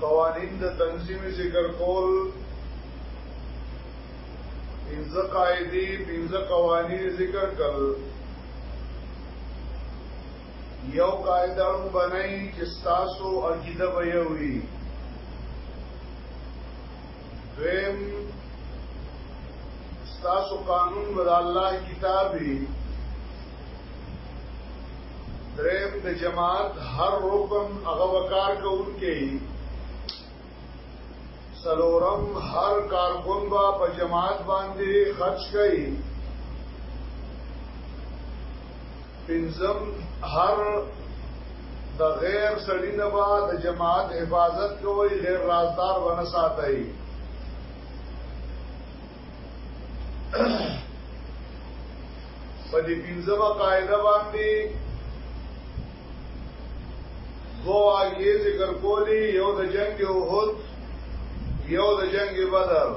قوانین د تنظیم ذکر کول پنځه قاعده پنځه قوانین ذکر کړل یو قاعده مو بنای چې تاسو عقیده به وي دویم تاسو قانون ور الله کتابي دریم د جماعت هر رکن هغه وکار کوونکی سلورم هر کارکون با په جماعت باندې خرج کوي پنځم هر د غیر سړی نه با د جماعت حفاظت کوي غیر رازدار ونه ساتي په دې پنځمه قاعده باندې دوه واقعې ذکر کولی یو د جنگ احد یو د جنگ بدر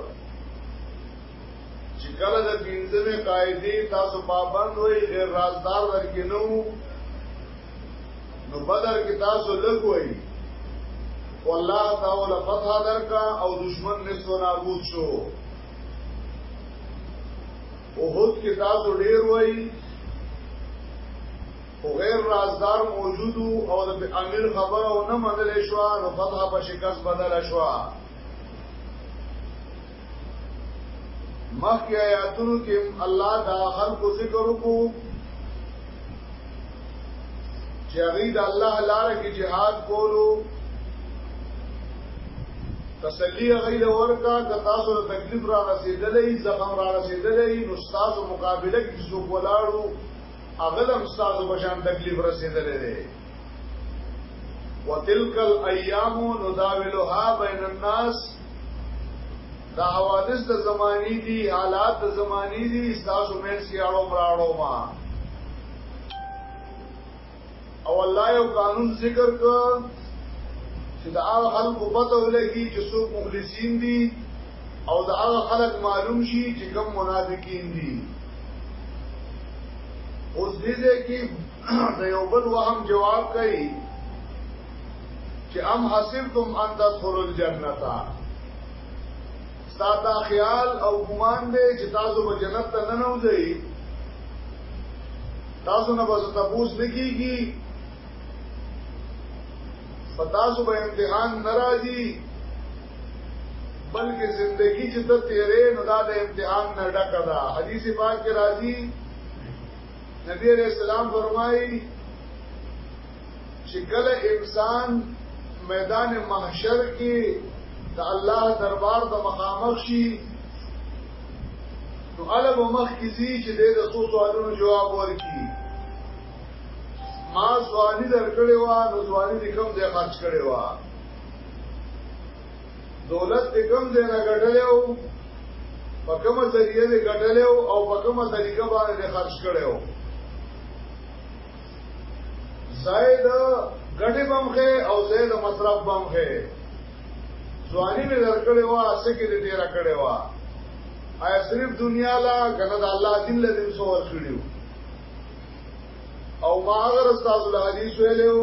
چې کله د پنځمه قاعده تاسو پابند وئ غیر رازدار ورکینو نو بدر کې تاسو لګوي والله تعالی فتح درکا او دشمن نه سو نابود شو اوهد کې تاسو ډیر وای او غیر رازدار موجود او د امیر خبره او نه منل شو نو فتح په شکست بدل شو مخی آیاتونو کم اللہ دا خلق ذکر کو چې هغه د الله لپاره کې jihad کولو تسلی هغه له ورکا د تاسو له تکلیف را رسیدلې زغم را رسیدلې نو تاسو مقابله کې څوک ولاړو هغه هم تاسو په شان تکلیف رسیدلې وتلک الايام نداولها بین الناس دا حوادث د زمانی دي حالات د زمانی دي تاسو مې سیاړو مراړو ما او الله یو قانون ذکر کو چې دا هغه خلکو پته ولګي چې څوک مخلصین دي او دا هغه خلک معلوم شي چې کوم منافقین دي اوس دې کې د یو بل وهم جواب کوي چې ام حسبتم ان تدخلوا الجنه ساده خیال او ګمان دی چې تاسو به جنت ته نه نوځئ تاسو نه بس تپوس نکیږي فتاسو به امتحان ناراضي بلکې زندگی چې ته تیرې نو دا د امتحان نه ډکه ده حدیث پاک کې راځي نبی علیہ السلام فرمایي چې کله انسان میدان محشر کې د الله دربار ته مخامخ شي نو اله به مخ کې زی چې د څو سوالونو جواب ورکړي ما سوالي درکړې و نو سوالي دې کوم ځای خرج کړې و دولت د کوم ځای نه ګټلی او په کومه ذریعه یې ګټلی او په کومه طریقه باندې خرج کړی او زائد ګټه بمخه او زائد مصرف بمخه ځواني مې درکړې و اسه کې دې را کړې و آیا صرف دنیا لا کنه د الله دین له دې سو ورخړیو او ما غره استاد الحدیث ویلو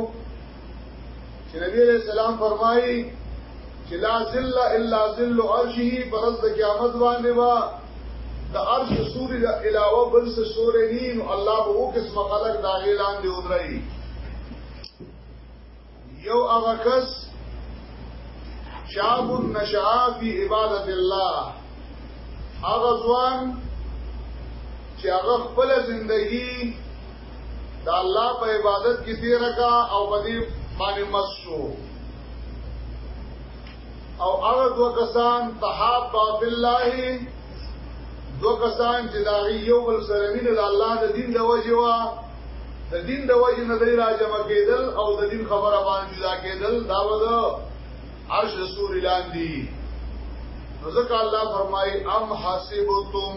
چې نبی علیہ السلام فرمایي چې لا ذل الا ذل عرشه پرز د قیامت باندې وا د عرش سوري د علاوه بل څه سورې نه نو الله به او قسم خلق دا اعلان دی ودرای یو هغه کس شاب النشاء فی عبادت الله هغه ځوان چې هغه خپل ژوندۍ دا الله په عبادت کې تیر کا او بدی باندې مسو او هغه دو کسان تحاب بالله دو کسان چې دا یو بل سره مين د الله د دین د وجه وا د دین د وجه نه دی راجمه کېدل او د دین خبره باندې جدا کېدل دا ودا عرش سور لاندې رزق الله فرمای ام حسبتم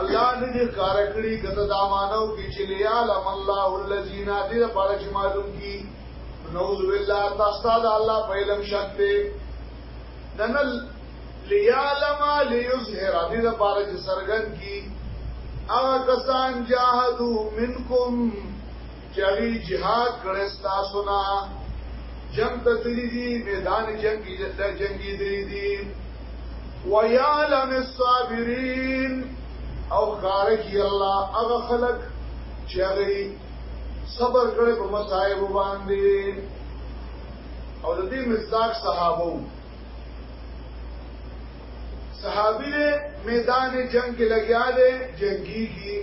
الله دې دې کار کړی کته دا مانو کې چې لیا لم الله الذین دې لپاره چې معلوم کی نعوذ بالله تاسو ته الله په علم شک دې دنل لیا لم لیظهر دې لپاره چې سرګن کی هغه کسان جاهدوا منکم چې هغه جهاد کړی تاسو نه جنگ ته تللی دي میدان جنگ کې جدا جنگي دي دي ويعلم الصابرين او خارجي الله هغه خلق چې هغه صبر کړي په مصائب باندې او د دې مصداق صحابه صحابی دے میدان جنگ کې لګیا دی جنگی کی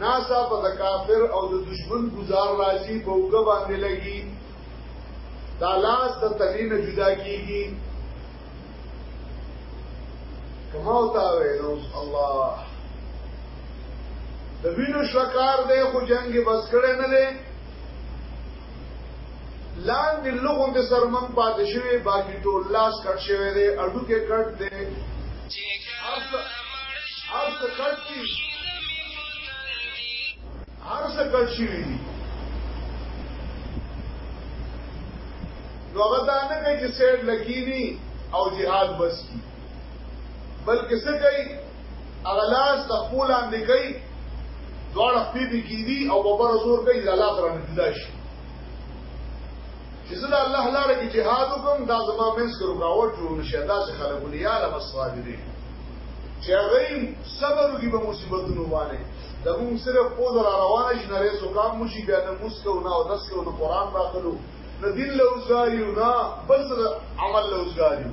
ناسا په د کافر او د دشمن گزار راځي په وګه باندې لګي دا لاس د تلین جدا کیږي کما وتا وې نو الله د وینو شکار دی خو جنگ بس کړي نه دی لاندې لغو د سرمن پاتې شوی باقی ټول لاس کټ شوی دی اډو کې کټ دی هر څه کټ دي هر څه کټ شي نو هغه دا نه کوي چې سیټ لګینی او جهاد بس کی بلکې څه کوي هغه لاس د خپل لاندې کوي دوړ خپې به کیدی او په بر زور کوي د الله سره نږدې شي چې زه د الله لپاره کې جهاد وکم دا زما منځ کې رکاوټ جوړ نشي دا څه خلک ولیا له مصابرین چې هغه صبر وکړي په مصیبتونو باندې د موږ صرف په در روانه شي نه رسو کام مو شي بیا نه مسکو نه او دسکو نه قران راخلو نه دین له وزګاریو نه بل عمل له وزګاریو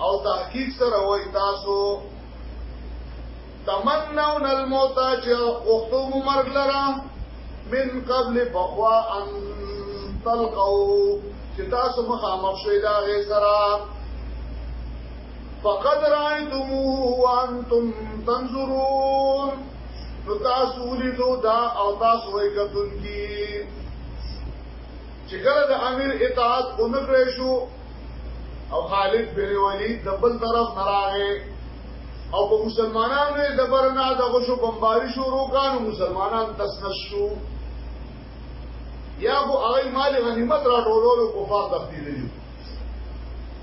او تحقیق سره وای تاسو تمنون الموت چې وختو مرګ لرا من قبل بخوا ان تلقوا چې تاسو مخامخ شوي دا غي سره فقد رأيتموه وانتم تنظرون نو تاسو لیدو دا او تاسو یې کتونکي چې کله د امیر اطاعت اونکړې شو او خالد بن ولید د بل طرف نه راغی او په مسلمانانو یې د برنا د غشو بمباری شروع کانو مسلمانان تسنس شو یا خو هغه مال غنیمت را ټولولو کفار تخدیدلی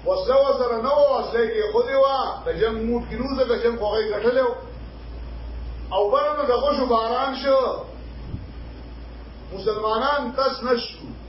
وسله وسره نو وسله کې خو دی وا د جنگ موټ کې روزه د جنگ خوغه غټلو او برنه د غشو باران شو مسلمانان تسنس شو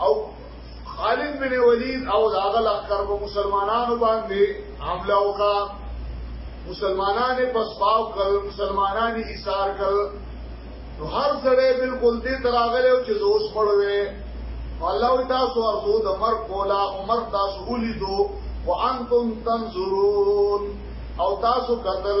او خالد بن ولید او داغل اخکر په مسلمانانو باندې حمله وکړه مسلمانان په سپاو کړ مسلمانان یې ایثار کړ نو هر سره بالکل دې تراغله او چې زوس پړوي الله تاسو ارزو د مر کولا عمر تاسو ولیدو وانتم تنظرون او تاسو قتل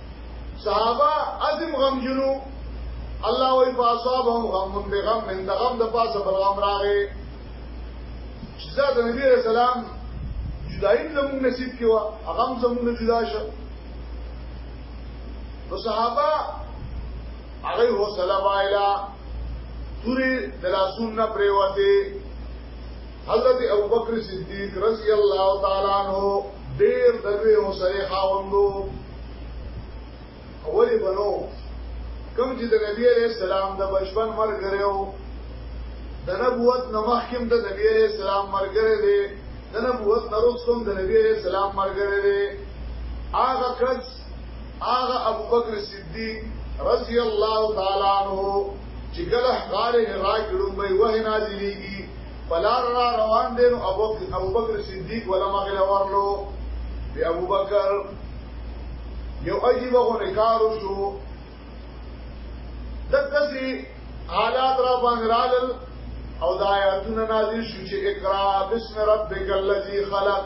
صحابه ازم غم جنو الله وی فاصاب هم غم من بغم من دغم د پاسه بل غم راغی چې دا د نبی رسول الله جدایم زمون نصیب کیو هغه زمون جدا شو نو صحابه هغه هو سلام علیه پوری دلاسون نه پریوته حضرت ابوبکر صدیق رضی الله تعالی عنہ ډیر دروي او سره خاوندو اولی بنو کوم چې د نبی عليه السلام د بچپن مرګ لريو د نبوت نمخ کوم د نبی عليه السلام مرګ لري د نبوت نروس کوم د نبی عليه السلام مرګ لري هغه کس هغه ابو بکر صدیق رضی الله تعالی عنہ چې کله غار هرا کې لومبي وه نازلېږي بلار را روان دی نو ابو بکر صدیق ولا مغله ورلو بی ابو بکر یو عجیب غو نکار شو دکسی حالات را باندې رالل او د آیاتونو نازل شو چې اقرا بسم ربک الذی خلق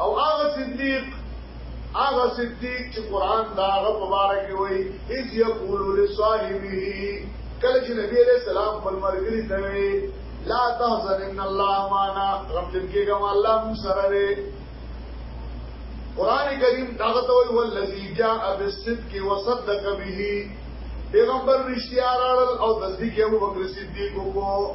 او هغه صدیق هغه صدیق چې قران دا هغه مبارک وي اذ یقول لصاحبه کله چې نبی علیہ السلام په مرګري ته وي لا تحزن ان الله معنا رب دې کېګم الله مون سره دی قران کریم دا ته وي والذي جاء بالصدق وصدق به پیغمبر رشتیا راړل او تصدیق یې ابو بکر صدیق وکړو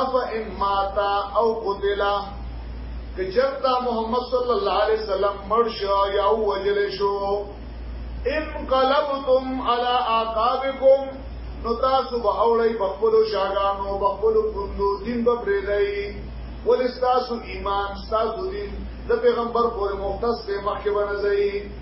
اف ان ماتا او قتلا کجرتا محمد صلی الله علیه وسلم مرشا یا وجل شو ان قلبتم علی اعقابکم نو تاسو به اوري بخپلو شاګانو بخپلو پوندو دین به پرې دی ولستاسو ایمان تاسو دین د پیغمبر پورې مختص دی مخکې باندې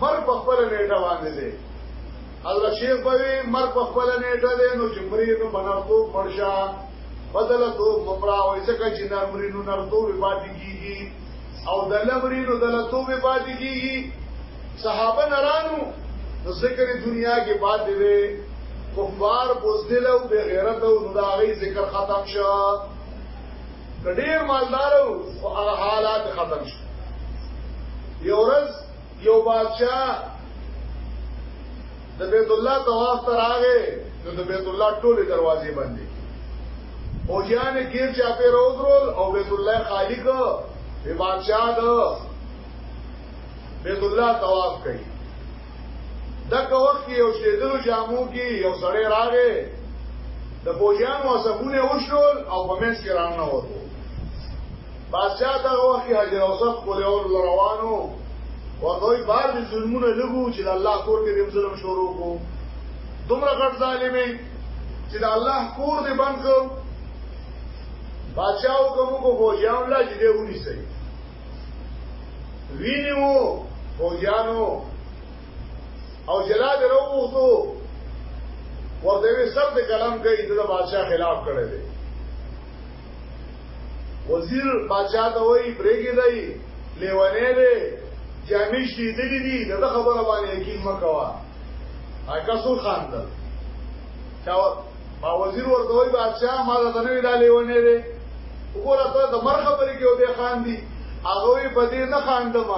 مر په خپل نیټه باندې دی حضرت شیخ بوي مر په خپل نیټه دی نو چې مري نو بنرتو پړشا بدل تو ممرا وای څنګه چې نرمري نو نرتو به پاتې کیږي او دلمري نو دلتو به پاتې کیږي صحابه نرانو نو ذکر دنیا کې پاتې دی کفار بوزدل او بغیرت او نداغی ذکر ختم شو که ډیر مالدار وو خو هغه حالات ختم شو یو ورځ یو بادشاہ د بیت الله طواف ته راغی نو د بیت الله ټولې دروازې بندې او جان کیر چا په روزرول او بیت الله خالی کو بادشاہ د بیت الله طواف کوي دغه وخت کې یو شیدلو جامو کې یو سړی راغی د بوجان وسبونه وشول او په منځ کې رانه وته بادشاہ دغه وخت کې حجر اوسط کوله او روانو ورته بار د ظلمونه لګو چې الله کور کې د ظلم شروع کو دومره غټ ظالمي چې د الله کور دې بند کړ بادشاہ حکم کو بوجان لا چې دې ونی سي ویني وو فوجانو او جلا درو وو ورته وی سب د کلام کوي د بادشاہ خلاف کړي دي وزیر بادشاہ ته وی برېګي دی لیوانه دی جامیش دی دلی دی د خبره باندې یقین مکوا هکا سو خان ده چاو ما وزیر ورته وای بادشاہ ما دا نوې ډالې ونې دي وګوره ته د مر خبرې کې ودې خان دي هغه یې بدې نه خاندم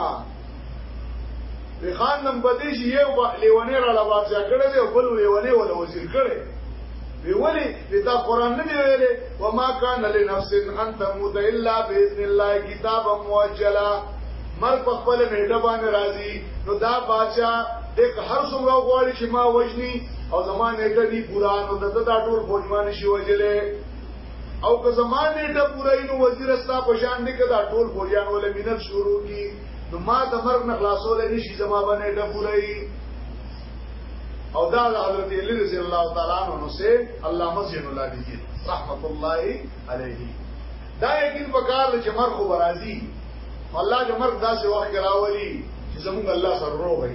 وی خان نم بدې شي یو لیونې را لا بادشاہ کړې دی بل لیونې ولا وزیر کړې وی ولی لتا قران نه دی ویلې وما کان لنفس ان تموت الا باذن الله کتابا مؤجلا مر په خپل نیټه باندې راځي نو دا بادشاہ د هر څومره غواړي چې ما وجني او زمان نیټه دی پورا نو د دا ټول فوجمان شي وجلې او که زمان نیټه پورا نو وزیر استا پشان دی کدا ټول فوجان ولې مینت شروع کی نو ما د مرګ نه خلاصول نشي زما باندې نیټه پورا او دا حضرت علی رضی الله تعالی عنہ سے علامہ زین الله دی رحمت الله علیه دا یقین پکار چې مر خو برازي الله جمر داسې وخت راولي چې زموږ الله سره روغ وي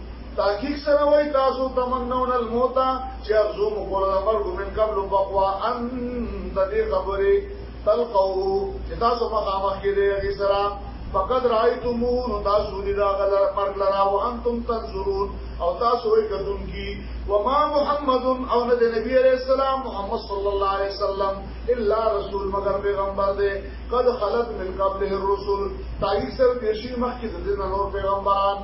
تحقیق سره وای تاسو تمنون الموت چې ارزو مو کول مرګ من قبل بقوا ان د دې خبره تلقو چې تاسو په خامخ کې دی سره فقد رایتمو نو تاسو دې دا غلر پر لرا او انتم تنظرون او تاسو یې کتون کی و ما محمد او نه د نبی علیہ السلام محمد صلی الله علیه وسلم الا رسول مگر پیغمبر دې قد خلت من قبله الرسل تایید سره پیشی مخکې د نور پیغمبران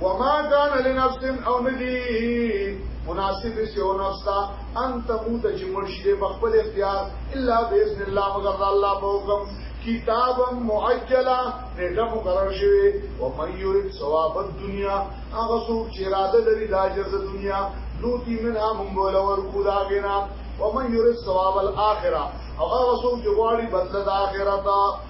وما كان لنفس او ندي مناسب سیو نفس تا انت موت چې مرشد په خپل اختیار الا باذن الله مگر الله په حکم کتابا معجلا نیټه مقرر شوی او من یرید ثواب الدنیا هغه څوک چې اراده لري د اجر د دنیا نوتی منها من بوله ورکو دا غینا ومن یرید ثواب الاخره او هغه څوک چې غواړي بدله د آخرت